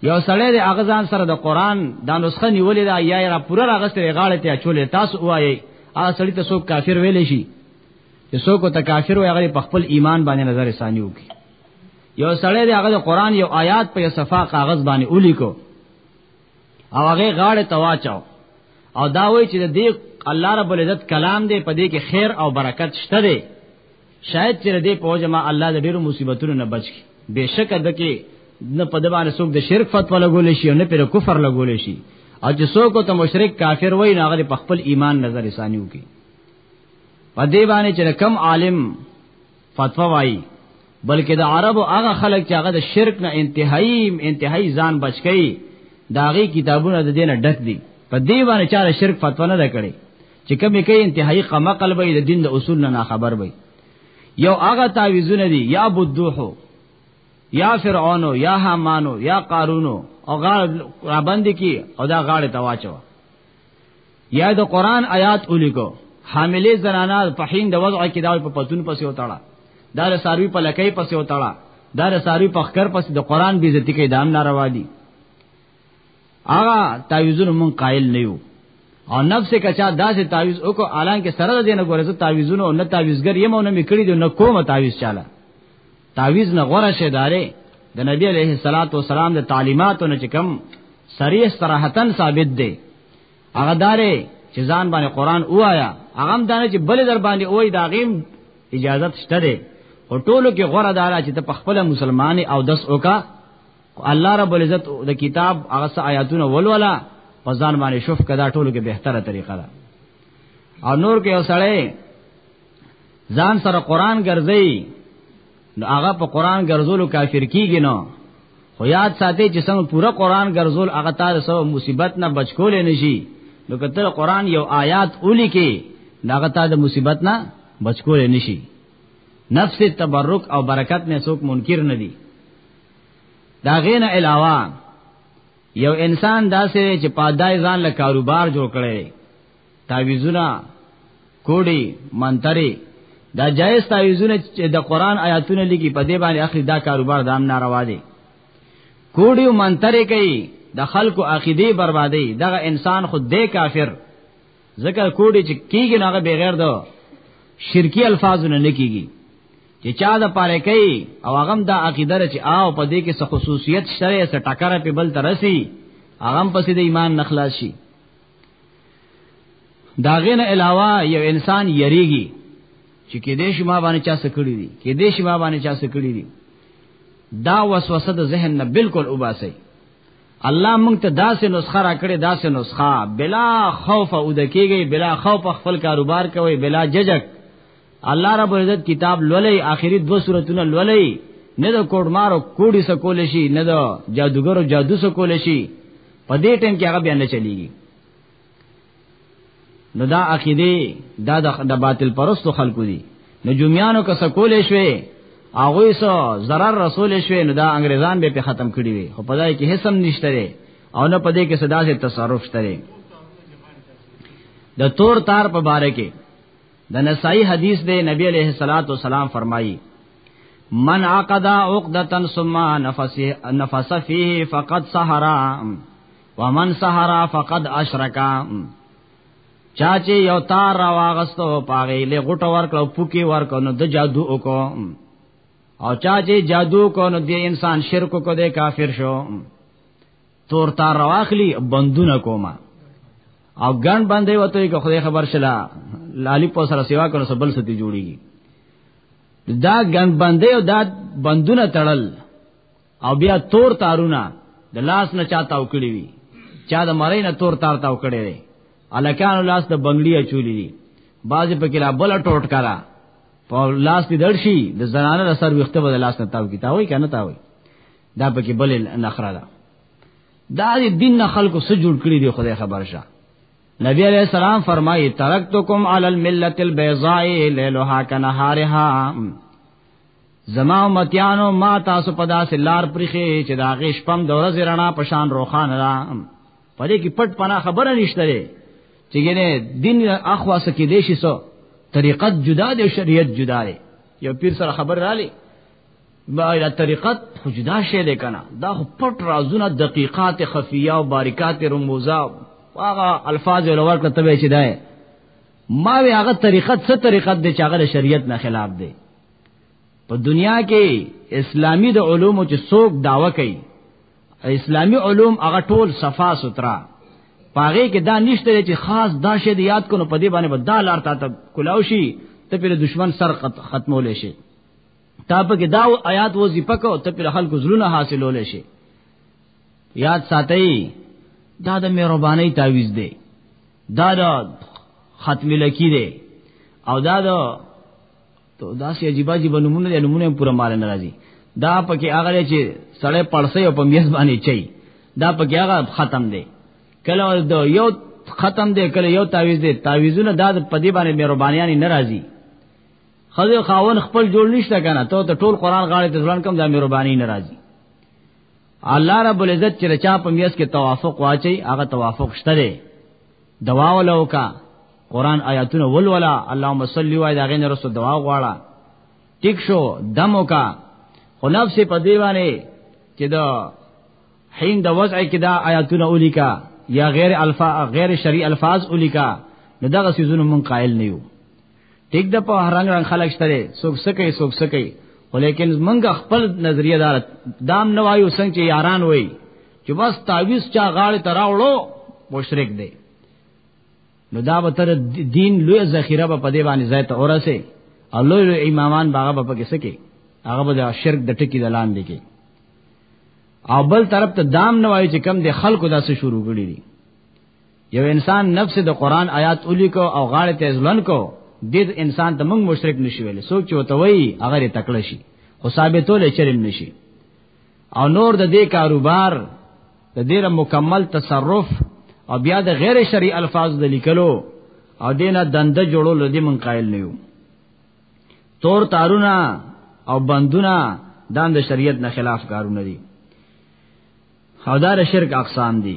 یو سړی د اغزان سره د قران دا نسخه نیولې دا یا را پوره راغسته غاړه ته چولې تاسو وایي هغه سړی ته څوک کافر ویلې شي چې څوک ته کافر وایي هغه په خپل ایمان باندې نظر ثاني وکړي یو سړی د هغه قران یو آیات په صفه کاغذ باندې ولیکو او هغه غاړه تواچاو او دا وای چې د دې الله رب العزت کلام دې په دې کې خیر او برکت شته دی شاید چې دې په جما الله د ډیرو مصیبتونو نه بچ کی بهشکه د کې نه په دبانې څوک د شرک فتوا لګول شي او نه پر کفر لګول شي او چې څوک ته مشرک کافر وای نه هغه په خپل ایمان نظر ثانیو کې په دې باندې چې کم عالم فتوا وایي بلکې د عربو هغه خلک چې هغه د شرک نه انتهایی انتهایی ځان بچ کړي داغي کتابونه د دینه ډک دي په دې باندې چاره شرک فتوا نه ده کړې چې کمی کوي انتهایی قمه قلبې د دین د اصول نه خبر وي یو هغه تعویذونه دي یا بدوحو یا فرعونو یا حمانو یا قارونو او غاړه را باندې کی او دا غاړه تواچو یا د قران آیات ولیکو حاملې زنانا په هین د وضع کې دا په پتون پسې وتاړه دا د ساروی په لکې پسې وتاړه دا د ساروی په خکر پسې د قران بي عزت کې دام ناروا دي هغه تعویذونه مون قائل نه یو او نفس کچا داسې تعویذ وکړو الان کې سره د دینه ګورې زه تعویذونه او نه تعویذګر یم او نه میکړي دي نه کومه تعویذ چاله تعویز نه غوړه شه دارې د نبی علیه الصلاۃ والسلام د تعلیماتو نه چکم سریح صراحتن ثابت دی هغه دارې چې ځان باندې قران وایا هغه هم دانه چې بل در باندې وای دا غیم اجازه شته دی او ټولو کې غوړه دارا چې ته په خپل مسلمان او دس اوکا الله رب العزت د کتاب هغه آیاتونه ولولا په ځان باندې شوف کدا ټولو کې بهتره طریقه ده او نور کې اوسړې ځان سره قران ګرځي نو هغه په قران ګرځولو کافر کیږي نو خو یاد ساتي چې څنګه پورا قران ګرځول هغه تاسو سره مصیبت نه بچ کولې نشي نو کتر قران یو آیات اولی کې داغه تا د مصیبت نه بچ کولې نشي نفس تبرک او برکت نه څوک منکر نه دي دا غینه علاوه یو انسان داسې چې پادای ځان له کاروبار جوړ کړي تعویذونه کوډي منتري دا جایز تعویذونه چې د قران آیاتونه لګي په دې باندې اخلي دا کاروبار دام ناروا دي کوډي منتري کوي د خلکو عقیده بربادي دغه انسان خود دې کافر ځکه کوډي چې کیږي هغه بغیر دو شرکی الفاظونه نه کیږي چې چا د پاره کوي او هغه د عقیده چې آو په دې کې څه خصوصیت شته څه ټکر په بل ترسي هغه پسې د ایمان نخلاص شي دا غین علاوه یو انسان یریږي چې کې دې شما باندې چا سکړی دي کې دې شما باندې چا سکړی دي دا وسوسه د ذهن نه بالکل وباسي الله مونږ ته داسې نسخه را کړې داسې نسخه بلا خوف او د کېږي بلا خوف خپل کاروبار کوي بلا ججک الله رب عزت کتاب لولې آخري دو سورتونه لولې نه د کوډمارو کوډي سکول شي نه د جادوګرو جادو سکول شي په دې ټیم کې هغه بیا نه چلیږي نو دا عقیده دا د باطل پرستو خلکو دي نو جمعیانو که سکول شوي هغه سو zarar رسول شوي نو دا انګريزان به په ختم کړی وي خو په دای کې هیڅ هم نشته او نه په دې کې صدا سے تصرف شته د تور تار په باره کې د نسائی حدیث دی نبی علیہ الصلات والسلام فرمایي من عقد عقدتن ثم نفس نفس فيه فقد سحرا ومن سحرا فقد اشرکا چا چې یو تار را واغستو پاغې له غټ ورکړو پوکي ورکو نو د جادو وکړو او چا چې جادو کو نو د انسان شرک کو د کافر شو تور تار راخلی بندونه کوما او ګن باندې وته کې خدای خبر شلا لالی په سره سیوا کړو سبل ستی جوړیږي دا ګن باندې او دا بندونه تړل او بیا تور تارونه د لاس نه چاته وکړي وي چا د مړې نه تور تار تاو کړي دي الکان لاس د بنگلي چولی دي بازي په کې لا بل ټوټ کرا په لاس دې درشي د زنانه سر وخته به لاس نه تاو کی تاوي کنه تاوي دا پکې بل نخره ده دا دې دین نه خلکو سره جوړ کړی دی خدای خبر شه نبی علیہ السلام فرمایي ترکتکم علی الملت البیضاء لیلها کنهارها زما امتیانو ما تاسو په داسې لار پرخې چې دا غیش پم د ورځې رڼا په شان روخانه را پدې کې پټ پنا خبره نشته لري چې ګنه دین اخوا سکه دې شي سو طریقت جدا دی شریعت جدا دی یو پیر سره خبر را لې باید طریقت خو جدا شی دی کنه دا خو پټ رازونه دقیقات خفیه او باریکات رموزا هغه الفاظ ولور کړه تبه چې دای ما وی هغه طریقت څه طریقت دی چې هغه شریعت نه خلاف دی په دنیا کې اسلامی د علومو چې څوک داوا کوي اسلامی علوم هغه ټول صفا سوترا پاغه کې دا نشته چې خاص دا شی دی یاد کونو په دې باندې بدل ارتا ته کلاوشي ته په دشمن سر ختمول شي تا په کې دا آیات وظیفه کو ته پر خلکو زلونه حاصلول شي یاد ساتي دا د مهرباني تعویز دی دا د ختم لکی دی او دا د تو دا سی عجیب عجیب نمونه دی نمونه پورا مال ناراضي دا پکې هغه چې سړی پړسې او په میز باندې چي دا پکې هغه ختم دی کله د یو ختم دی کله یو تعویز دی تعویزونه دا په دې باندې مهربانيانی ناراضي خزه خاون خپل جوړ نشته کنه ته ته ټول قران غاړه ته ځلان کم د مهرباني ناراضي الله رب العزت چې چا په میاس کې توافق واچي هغه توافق شته دی دوا ولو کا قران آیاتونه ولولا اللهم صل و علی غین رسول دوا غواړه ټیک شو دمو کا خو نفس په دیوانه چې دا حین د وضع کې دا آیاتونه اولیکا یا غیر الفا غیر شرعی الفاظ اولیکا نو دغه سيزونه مون قائل نه یو ټیک د په رنگ رنگ خلک شته څوک سکه څوک سکه ولیکن منګه خپل نظریه دار دام نه وایو څنګه چې یاران وای چې بس تعویز چا غاړه تراوړو مشرک دی نو دا به تر دین لوی ذخیره په دې باندې ځای ته اورسه او لوی لوی امامان باغه په کې سکه هغه به شرک د ټکی د لاندې کې او بل طرف ته دام نه وایي چې کم د خلکو داسې شروع کړی دي یو انسان نفس د قران آیات اولی کو او غاړه ته ځلن کو د انسان ته موږ مشرک نشو ویل څوک چې وته وی هغه تکړه شي خو ثابتول چرم نشي او نور د دې کاروبار د دې مکمل تصرف او بیا د غیر شرعي الفاظ د لیکلو او دینه دنده جوړول دې من قائل نه یو تور تارونه او بندونه دان د شریعت نه خلاف کارونه دي او دا شرک اقسام دي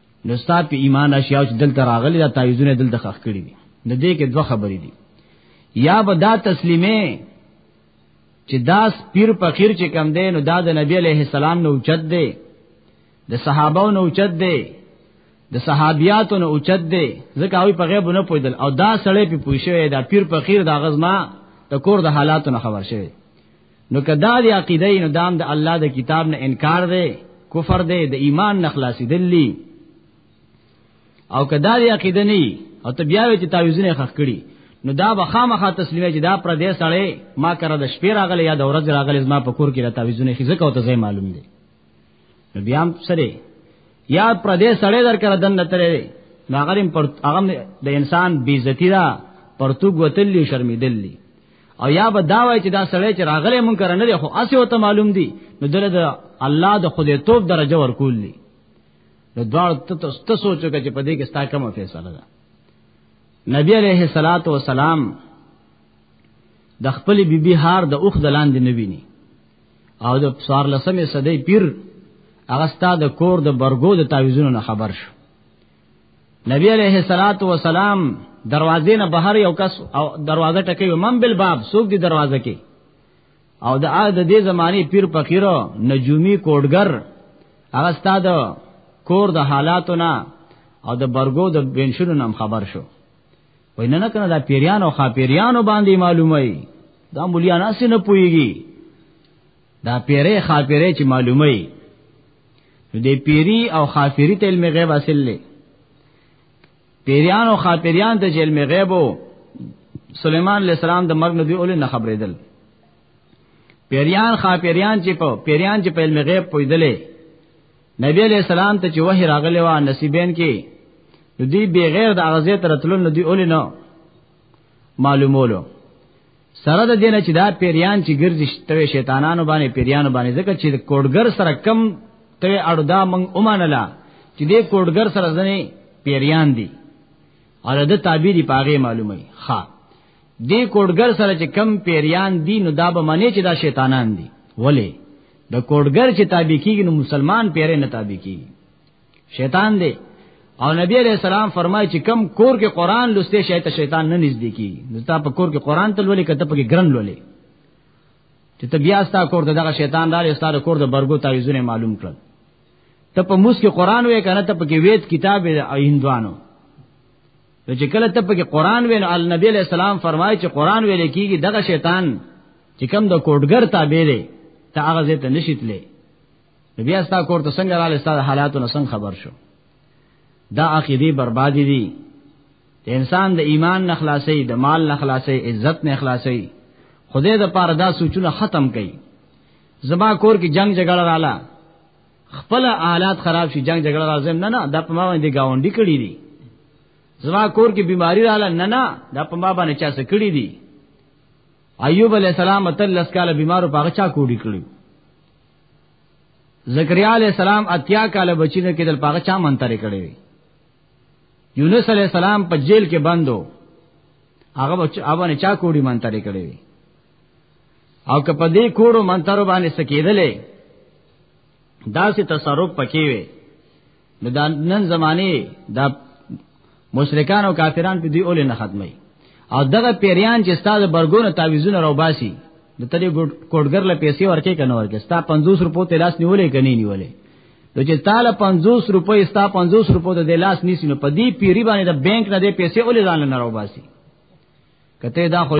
نو ستاسو په ایمان راشي او دلته راغلي دا تعویذونه دلته خخ کړی دي نه دې کې دوه خبرې دي یا به دا تسلیمه چې دا پیر فقیر چې کم دی نو دا د نبی علیه السلام نو اوچت دی د صحابه نو اوچت دی د صحابیاتو نو اوچت دی ځکه هغه په غیب نه پویدل او دا سړی په پوښوي دا پیر فقیر دا غزما د کور د حالاتو نه خبر شوی نو کدا دی عقیده نو دام د الله د کتاب نه انکار دی کفر دی د ایمان نه خلاصې دلی او کدا دی عقیده نه او ته بیا چې تعویذونه خخ کړي نو دا به خامخا تسلیمه چې دا پر دې سړی ما کړه د شپې راغلی یا د ورځ راغلی زما په کور کې را تعویذونه خزه کو ته زې معلوم دی نو بیا هم سره یا پر دې سړی در کړه دنه ترې ناغریم پر هغه د انسان بیزتی دا پرتوګ وتلی شرمیدلی او یا به دا وای چې دا سړی چې راغلی مونږ کرنه دی خو اسې وته معلوم دی نو دله د الله د خدای توپ درجه ورکول دی نو دوړ ته ته سوچو چې په دې کې ستا کومه فیصله ده نبی علیہ الصلات والسلام د خپل بیبي هار د اوخ دلان دی نبی نه او د څوار لسمې صدې پیر هغه ستا د کور د برګو د تعویذونو نه خبر شو نبی علیہ الصلات والسلام دروازې نه بهر یو کس او دروازه ټکوي من بل باب سوق دی دروازه کې او د هغه د دې زماني پیر فقیرو نجومی کوډګر هغه ستا د کور د حالاتو نه او د برګو د بنشونو نام خبر شو وای نه نه کنه دا پیریان او خاپیریانو باندې معلومه ای دا مليان اس نه پويږي دا پیری خاپیری چې معلومه ای نو دې پیری او خاپیری ته علم غیب اصل لې پیریان او خاپیریان ته علم غیب وو سليمان عليه السلام د مرګ نه دی اول نه خبرېدل پیریان خاپیریان چې په پیریان چې په علم غیب پویدلې نبی علیہ السلام ته چې وحی راغلی و نصیبین کې نو دی بغیر د اغزه تر تلل نو دی اول نه معلومولو سره د دینه چې دا پیریان چې ګرځي توی شیطانانو باندې پیریانو باندې ځکه چې کوډګر سره کم توی اړو دا مونږ اومانلا چې دې کوډګر سره ځنې پیریان دي او د تعبیری پاغه معلومه ښا دې کوډګر سره چې کم پیریان دي نو دا به معنی چې دا شیطانان دي ولی د کوډګر چې تابع کیږي نو مسلمان پیره نه تابع کیږي شیطان دی او نبی علیہ السلام فرمایي چې کم کور کې قران لسته شي ته شیطان نه نږدې کیږي نو تا په کور کې قران ته لولې کته په کې ګرن لولې چې ته بیا ستا کور ته دغه شیطان راځي ستا کور د برګو تعویذونه معلوم کړل ته په موس کې قران وې کنه ته په کې وېد کتاب او هندوانو نو چې کله ته په قرآن وې نو النبي علیہ السلام فرمایي چې قرآن ویل کیږي دغه شیطان چې کم د کوډګر تابع دی ته هغه زه ته نشیتلې نو بیا ستا کور ته څنګه رااله ستا حالاتو نه څنګه خبر شو دا عقیده بربادی دي د انسان د ایمان نه خلاصي د مال نه خلاصي عزت نه خلاصي خدای د پاره دا سوچونه ختم کړي زما کور کې جنگ جګړه رااله خپل حالات خراب شي جنگ جګړه راځم نه نه دا په ما باندې گاونډي کړی دي زما کور کې بیماری رااله نه نه دا په ما باندې چا څه کړی دي ایوب علی السلام تل لس کاله بیمارو پاغه چا کوډی کړی زکریا علی السلام اتیا کاله بچی نه کېدل پاغه چا منترې کړی یونس علی السلام په جیل کې بندو هغه بچ اوبه نه چا کوډی منترې کړی او که په دې کوړو منترو باندې سکیدلې دا سي تصرف پکې وي نو دا نن زمانه دا مشرکان او کافران په دې اولې نه ختمي او دغه پیریان چې ستاسو برګونو تعویذونه راو باسي د تری کوډګر له پیسې ورکې کنه ورکې ستا 50 روپو ته لاس نیولې کني نیولې نو چې تعالی 50 روپۍ ستا 50 روپو ته د لاس نیسی نو په دې پیری باندې د بانک نه د پیسې اولې ځان نه راو باسي کته دا خو